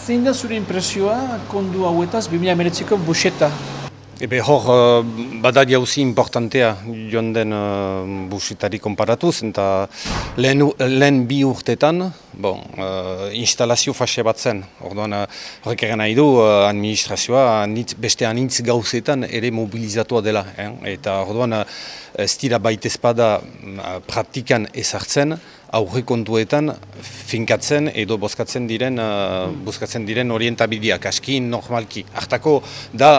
Zein da zure impresioa kondu hauetaz 2019ko buseta? Ebe hor, uh, bada jauzi importantea joan den uh, busetari konparatuz, eta lehen, lehen bi urtetan, bon, uh, instalazio fase bat zen. Orduan, horrek uh, nahi du, uh, administrazioa anitz, beste anitz gauzetan ere mobilizatua dela. Eh? Eta orduan, uh, ez dira baitezpada uh, praktikan ezartzen, aurre kontuetan finkatzen edo bozkatzen diren uh, bozkatzen diren orientabideak aski normalki. Hartako da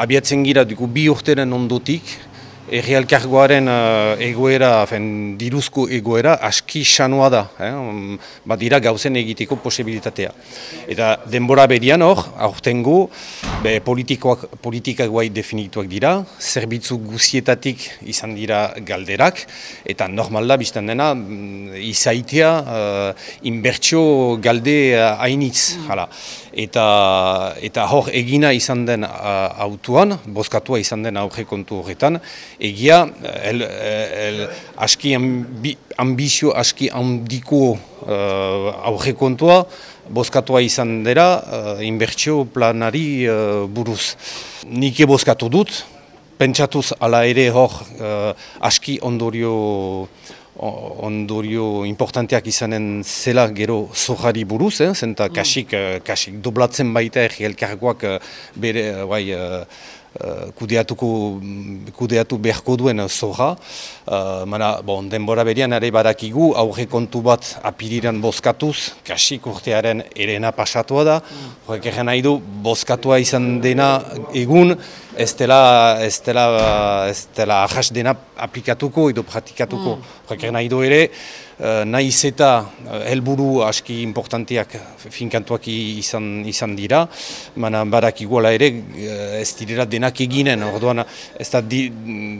abiatzen gira dugu bi urteren ondotik, errealkargoaren uh, egoera, fen, diruzko egoera, aski xanoa da, eh? badira gauzen egiteko posibilitatea. Eta denbora berian hor, aurtengo, be, politikoak, politikak guai definituak dira, zerbitzu guzietatik izan dira galderak, eta normal da, biztan dena, mm, izaitea uh, inbertsio galde uh, hainitz, hala eta eta hor egina izan den autuan, bozkatua izan den aurre kontu horretan, egia el, el, aski ambi, ambizio aski handiko uh, aurre kontua, bozkatua izan dira uh, inbertsio planari uh, buruz. Nik bozkatu dut, pentsatuz ala ere hor uh, aski ondorio ondorio importanteak izanen zela gero zohari buruz, eh? zenta mm. kasik, mm. kasik doblatzen baita erri elkargoak eh, bere, bai, uh, kudeatuko, kudeatu beharko duen zoha. Uh, mana, bon, denbora berian ere barakigu, aurre kontu bat apiriran bozkatuz, kasik urtearen erena pasatua da. Mm. Horrek mm. nahi du, bozkatua izan dena egun, ez dela, ez dela, ez dela ahas dena aplikatuko edo praktikatuko. Mm. nahi du ere, uh, nahiz eta helburu aski importanteak finkantuak izan, izan dira, mana barak iguala ere ez direla denak eginen, orduan ez da di,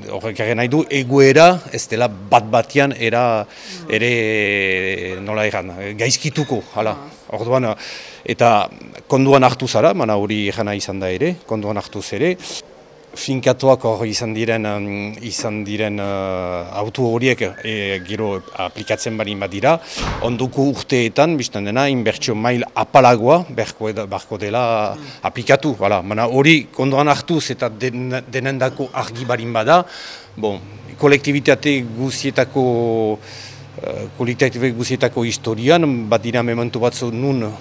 horrek nahi du, egoera ez dela bat batian era, ere nola egan, gaizkituko, hala. Orduan, eta konduan hartu zara, mana hori egana izan da ere, konduan hartu zere, finkatuak hor izan diren izan diren uh, auto horiek e, gero aplikatzen bari badira. Onduko urteetan biztan dena inbertsio mail apalagoa berko dela aplikatu mana hori kondoan hartuz eta den, denendako argi barin bada. Bon, kolektibitate guzietako kolektibe guzietako historian, bat dira mementu batzu nun uh,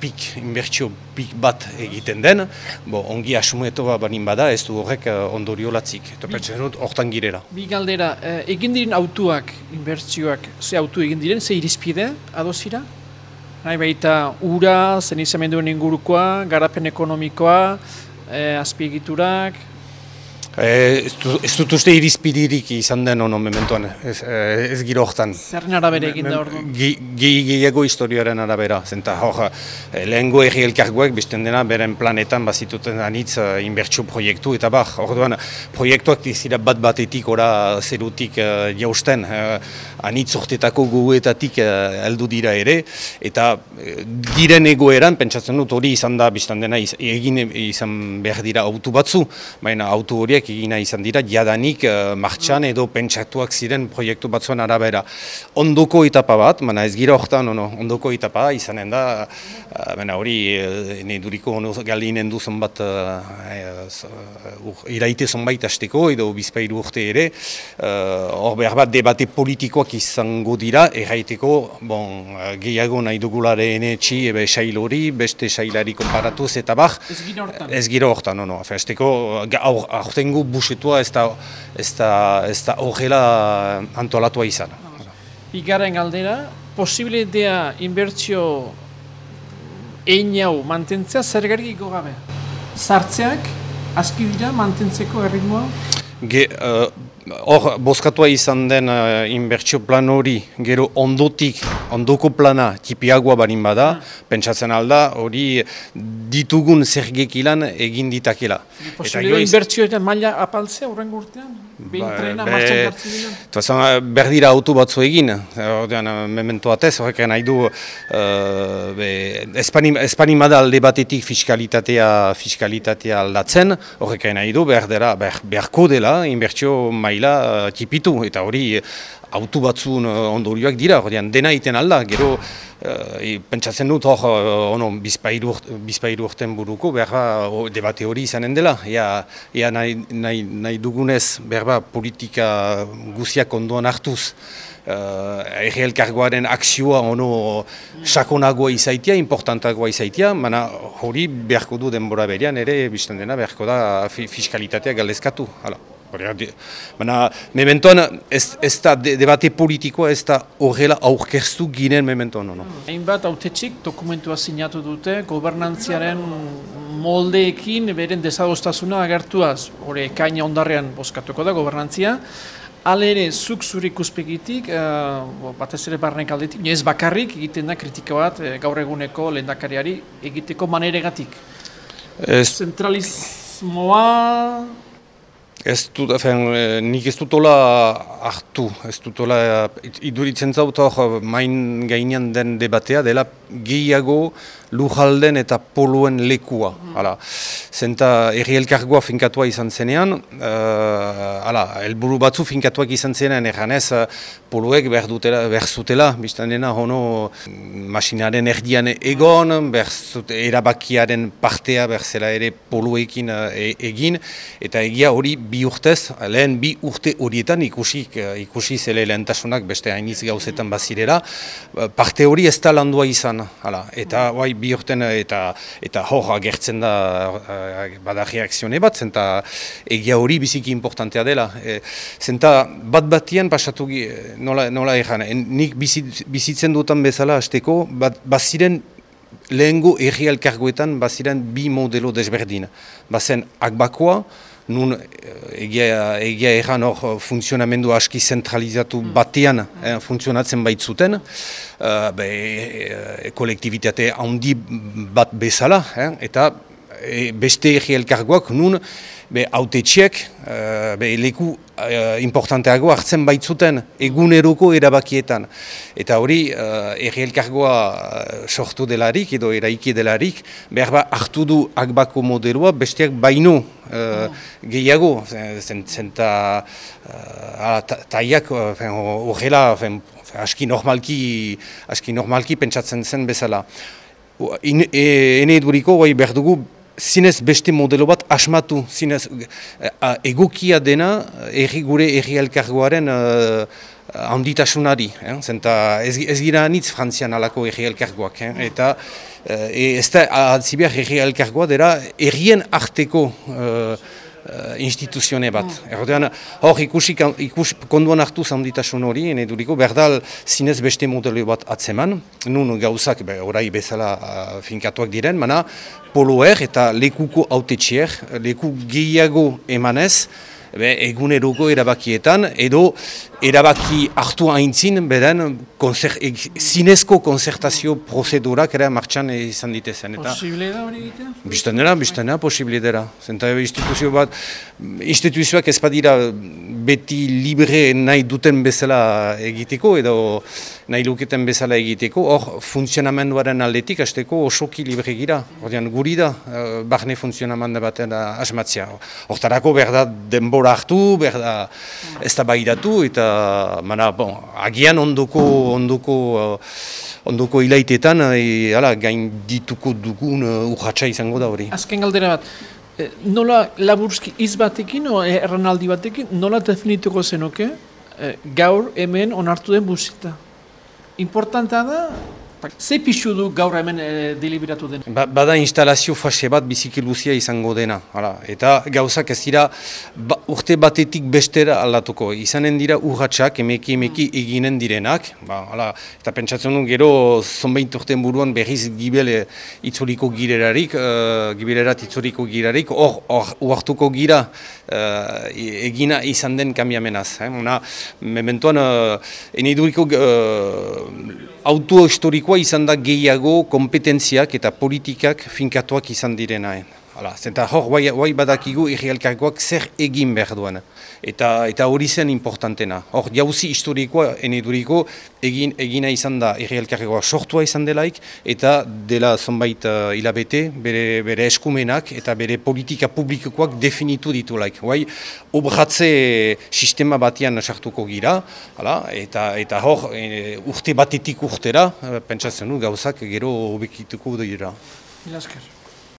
pik, inbertsio pik bat egiten den, bo, ongi asumeto banin bada, ez du horrek uh, ondorio latzik, eta pertsen dut, hortan girela. Bi galdera, uh, egin diren autuak, inbertsioak, ze autu egin diren, ze irizpide, adozira? Nahi baita, ura, zen izamenduen ingurukoa, garapen ekonomikoa, eh, azpiegiturak, Eh, ez dut uste irizpidirik izan den ono mementuan, ez, eh, ez giro hortan. Zer arabera egin da ordu? Gehiago historiaren arabera, zenta hor, eh, lehengo erri elkargoek bizten dena beren planetan bazituten anitz inbertsio proiektu, eta bar, orduan proiektuak dizira bat batetik ora zerutik uh, jausten, uh, anitz urtetako guguetatik heldu dira ere, eta giren egoeran, pentsatzen dut hori izan da bizten dena egin izan behar dira autu batzu, baina autu horiek egina izan dira, jadanik uh, martxan edo pentsatuak ziren proiektu batzuen arabera. Ondoko etapa bat, mana ez gira horretan, ono, ondoko etapa izanen da, uh, hori uh, ne duriko ono, galdinen duzun bat uh, iraite zonbait hasteko edo bizpairu urte ere, hor behar bat debate politikoak izango dira, erraiteko, bon, gehiago nahi dugulare enetxi, ebe sail hori, beste sailari konparatuz eta bar, ez gira horretan, ono, azteko, aurten lehenengo busetua ez da, ez da, ez da horrela antolatua izan. Igarren galdera, posibilitatea inbertsio egin hau mantentzea zer garriko gabe? Zartzeak, aski dira mantentzeko erritmoa? Ge, uh, Hor, bozkatua izan den uh, inbertsio plan hori, gero ondotik, ondoko plana tipiagoa barin bada, hmm. pentsatzen alda, hori ditugun zergek ilan egin ditakela. Posibilio inbertsio eta maila apaltzea horren urtean? Behin ba, trena, martxan gartzen Berdira auto batzu egin, ordean, memento atez, horrek nahi du, uh, espanimada alde batetik fiskalitatea, fiskalitatea aldatzen, horrek nahi du, berdera, ber, berko dela, inbertsio maila uh, tipitu, eta hori autu batzun ondorioak dira, ordean dena iten alda, gero e, pentsatzen dut hor ono, bizpairu, bizpairu urten buruko, berba debate hori izanen dela, ea, ea nahi, nahi, nahi dugunez berba politika guziak ondoan hartuz, uh, erri elkargoaren akzioa ono sakonagoa izaitia, importantagoa izaitia, mana hori beharko du denbora berian ere, bizten dena, beharko da fiskalitatea galdezkatu. Hala. Baina, mementoan, ez, ez da debate politikoa, ez da horrela aurkeztu ginen mementoan. No? Hainbat, autetxik dokumentua sinatu dute, gobernantziaren moldeekin beren desadostasuna agertuaz, hori ekaina ondarrean boskatuko da gobernantzia, Ale ere, zuk zure ikuspegitik, uh, batez ere barnek aldetik, ez bakarrik egiten da kritika bat uh, gaur eguneko lehendakariari egiteko maneregatik. Ez... Zentralismoa... Ez dut, efen, eh, nik ez dutola hartu, ez dutola iduritzen zaut hor main gainean den debatea dela gehiago lujalden eta poluen lekua. Mm. Hala, zenta erri elkargoa finkatua izan zenean, uh, hala, elburu batzu finkatuak izan zenean erranez uh, poluek behar, dutela, behar zutela, biztan dena hono masinaren erdian egon, behar zute, erabakiaren partea behar zela ere poluekin e, egin, eta egia hori bi urtez, lehen bi urte horietan ikusi, ikusi zele lehentasunak beste hainiz gauzetan bazirera, parte hori ez da landua izan, hala, eta bai, bi urten eta eta hor agertzen da bada reakzione bat, zenta egia hori biziki importantea dela. E, zenta bat batian pasatu nola, nola egan, nik bizitzen dutan bezala hasteko, bat, baziren lehengo erri elkargoetan baziren bi modelo desberdin. Bazen akbakoa, nun eh, egia, egia erran hor funtzionamendu aski zentralizatu mm. batean eh, funtzionatzen baitzuten, uh, be, e, kolektibitate handi bat bezala, eh, eta e, beste erri elkargoak nun be autetxiek uh, be leku uh, importanteago hartzen baitzuten eguneroko erabakietan. Eta hori uh, erri elkargoa sortu delarik edo eraiki delarik behar ba hartu du akbako modeloa besteak baino uh, gehiago. Zenta uh, taiak horrela aski normalki, aski normalki pentsatzen zen bezala. E, ene eduriko bai behar dugu zinez beste modelo bat asmatu, zinez uh, egokia dena erri gure erri elkargoaren handitasunari. Eh? Zenta ez, ez gira anitz frantzian alako erri elkargoak. Eh? Eta uh, ez da atzibiak erri elkargoa dira errien arteko uh, instituzione bat. Mm. Erdoan, hor ikusi, ikusi konduan hartu zaunditasun hori, ene duriko, berdal zinez beste modelo bat atzeman, nun gauzak be, orai bezala uh, finkatuak diren, mana poloer eta lekuko autetxier, leku gehiago emanez, eguneroko erabakietan, edo erabaki hartu haintzin, beren konzer, e, zinezko konzertazio prozedurak ere martxan izan ditezen. Posible da hori egitea? Bistan dira, bistan dira, posible dira. Zenta instituzio bat, instituzioak ez badira beti libre nahi duten bezala egiteko, edo nahi luketen bezala egiteko, hor funtzionamenduaren aldetik, azteko osoki libre gira. Hordian guri da, uh, barne funtzionamendu baten asmatzea. Hortarako behar da denbora hartu, behar da ez da baidatu, eta mana, bon, agian ondoko, ondoko, uh, ondoko ilaitetan, e, ala, gain dituko dugun uh, izango da hori. Azken galdera bat, eh, nola laburski iz batekin, o erranaldi batekin, nola definituko zenoke, eh, gaur hemen onartu den buzita? Importanta da, Ze pixu du gaur hemen e, deliberatu den? Ba, bada instalazio fase bat biziki luzia izango dena. Hala. Eta gauzak ez dira ba, urte batetik bestera aldatuko. Izanen dira urratxak emeki emeki mm. eginen direnak. Ba, hala. Eta pentsatzen du gero zonbeint urten buruan berriz gibele itzuliko girerarik, uh, gibererat itzuliko girarik, hor uartuko gira uh, egina izan den kambiamenaz. Eh? Una, mementoan, uh, eniduriko uh, auto historikoa izan da gehiago kompetentziak eta politikak finkatuak izan direnaen. Hala, zenta hor, guai, badakigu irrialkarikoak zer egin behar duen. Eta, eta hori zen importantena. Hor, jauzi historikoa, eneduriko, egin, egina izan da irrialkarikoa sortua izan delaik, eta dela zonbait uh, hilabete, bere, bere eskumenak eta bere politika publikoak definitu ditu laik. Guai, obratze sistema batian sartuko gira, hala, eta, eta hor, e, urte batetik urtera, pentsatzen du, gauzak gero obekituko dira. Ilasker.